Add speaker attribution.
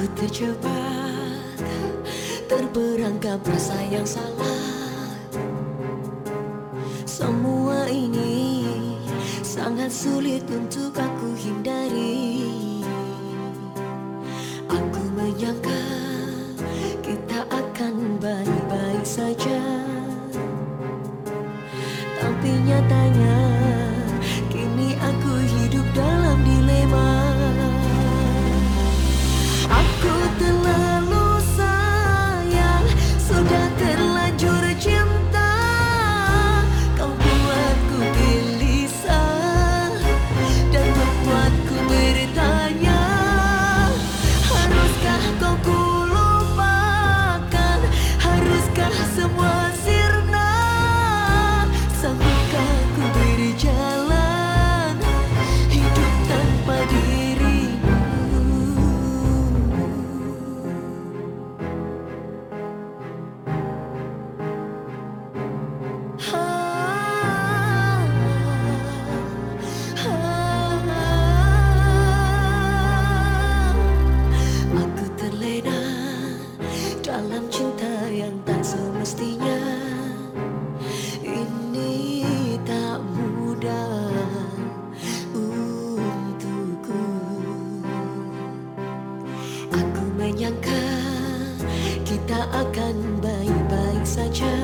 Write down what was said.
Speaker 1: Aku terjebak Terperangkap rasa yang salah. Semua ini Sangat sulit untuk aku hindari. Aku menyangka Kita akan baik-baik saja. Tapi nyatanya menyangka kita akan baik-baik saja